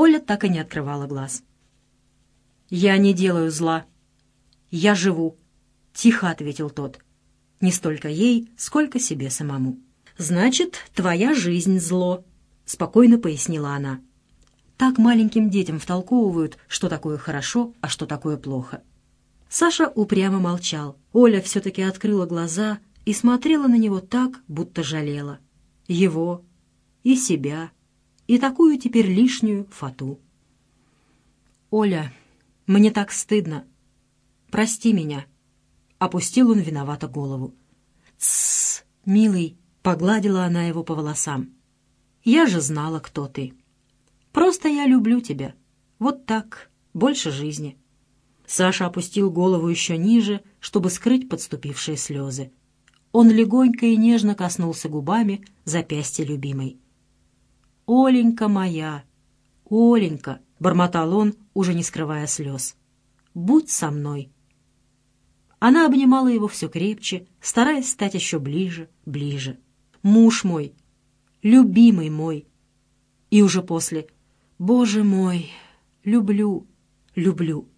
Оля так и не открывала глаз. «Я не делаю зла. Я живу», — тихо ответил тот. Не столько ей, сколько себе самому. «Значит, твоя жизнь зло», — спокойно пояснила она. Так маленьким детям втолковывают, что такое хорошо, а что такое плохо. Саша упрямо молчал. Оля все-таки открыла глаза и смотрела на него так, будто жалела. Его и себя, и такую теперь лишнюю фату. «Оля, мне так стыдно. Прости меня», — опустил он виновато голову. «Тссс, милый», — погладила она его по волосам. «Я же знала, кто ты». Просто я люблю тебя. Вот так, больше жизни». Саша опустил голову еще ниже, чтобы скрыть подступившие слезы. Он легонько и нежно коснулся губами запястья любимой. «Оленька моя! Оленька!» — бормотал он, уже не скрывая слез. «Будь со мной!» Она обнимала его все крепче, стараясь стать еще ближе, ближе. «Муж мой! Любимый мой!» И уже после Боже мой, люблю, люблю.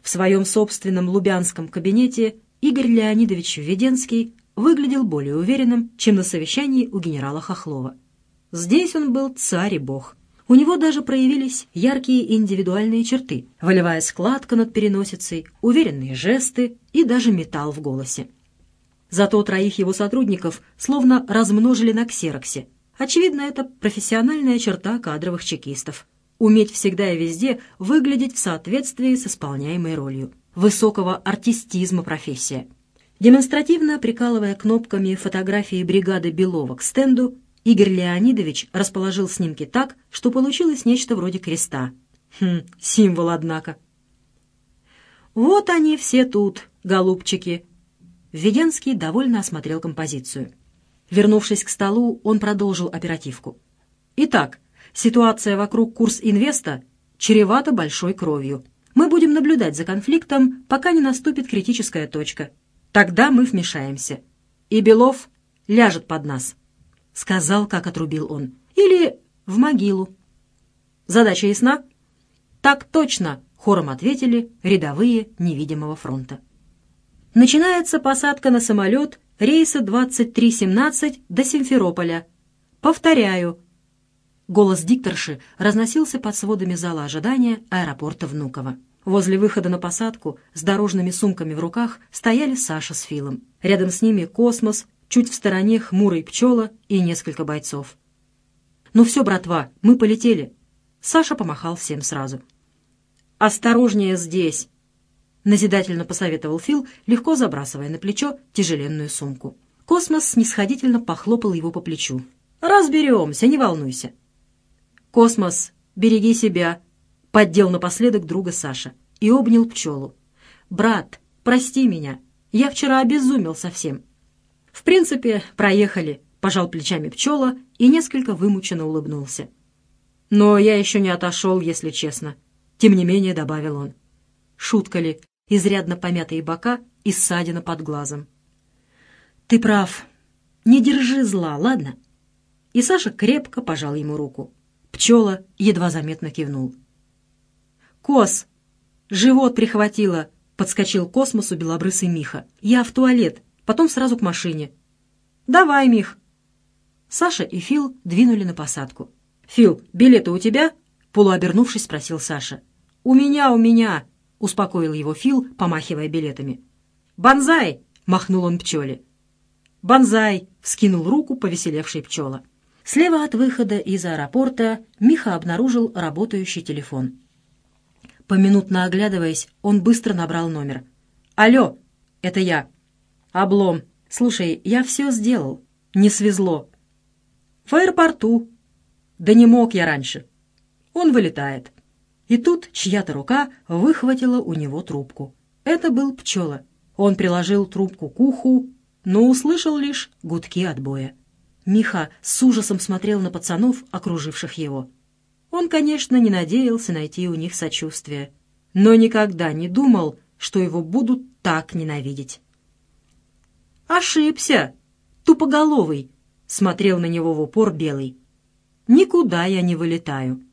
В своем собственном лубянском кабинете Игорь Леонидович Введенский выглядел более уверенным, чем на совещании у генерала Хохлова. Здесь он был царь и бог. У него даже проявились яркие индивидуальные черты, волевая складка над переносицей, уверенные жесты и даже металл в голосе. Зато троих его сотрудников словно размножили на ксероксе – Очевидно, это профессиональная черта кадровых чекистов. Уметь всегда и везде выглядеть в соответствии с исполняемой ролью. Высокого артистизма профессия. Демонстративно прикалывая кнопками фотографии бригады Белова к стенду, Игорь Леонидович расположил снимки так, что получилось нечто вроде креста. Хм, символ, однако. «Вот они все тут, голубчики!» Введенский довольно осмотрел композицию. Вернувшись к столу, он продолжил оперативку. «Итак, ситуация вокруг курс инвеста чревата большой кровью. Мы будем наблюдать за конфликтом, пока не наступит критическая точка. Тогда мы вмешаемся. И Белов ляжет под нас», — сказал, как отрубил он. «Или в могилу». «Задача ясна?» «Так точно», — хором ответили рядовые невидимого фронта. Начинается посадка на самолет рейса 2317 до Симферополя. Повторяю». Голос дикторши разносился под сводами зала ожидания аэропорта Внуково. Возле выхода на посадку с дорожными сумками в руках стояли Саша с Филом. Рядом с ними космос, чуть в стороне хмурый пчела и несколько бойцов. «Ну все, братва, мы полетели!» Саша помахал всем сразу. «Осторожнее здесь!» — назидательно посоветовал Фил, легко забрасывая на плечо тяжеленную сумку. Космос снисходительно похлопал его по плечу. «Разберемся, не волнуйся». «Космос, береги себя», — поддел напоследок друга Саша и обнял пчелу. «Брат, прости меня, я вчера обезумел совсем». «В принципе, проехали», — пожал плечами пчела и несколько вымученно улыбнулся. «Но я еще не отошел, если честно», — тем не менее добавил он. «Шутка ли? изрядно помятые бока и ссадина под глазом. «Ты прав. Не держи зла, ладно?» И Саша крепко пожал ему руку. Пчела едва заметно кивнул. «Кос! Живот прихватило!» — подскочил космосу белобрысый Миха. «Я в туалет, потом сразу к машине». «Давай, Мих!» Саша и Фил двинули на посадку. «Фил, билеты у тебя?» — полуобернувшись, спросил Саша. «У меня, у меня!» — успокоил его Фил, помахивая билетами. «Бонзай!» — махнул он пчеле. «Бонзай!» — вскинул руку повеселевший пчела. Слева от выхода из аэропорта Миха обнаружил работающий телефон. Поминутно оглядываясь, он быстро набрал номер. «Алло, это я. Облом. Слушай, я все сделал. Не свезло. В аэропорту. Да не мог я раньше. Он вылетает». И тут чья-то рука выхватила у него трубку. Это был пчела. Он приложил трубку к уху, но услышал лишь гудки отбоя. Миха с ужасом смотрел на пацанов, окруживших его. Он, конечно, не надеялся найти у них сочувствие, но никогда не думал, что его будут так ненавидеть. «Ошибся! Тупоголовый!» — смотрел на него в упор белый. «Никуда я не вылетаю.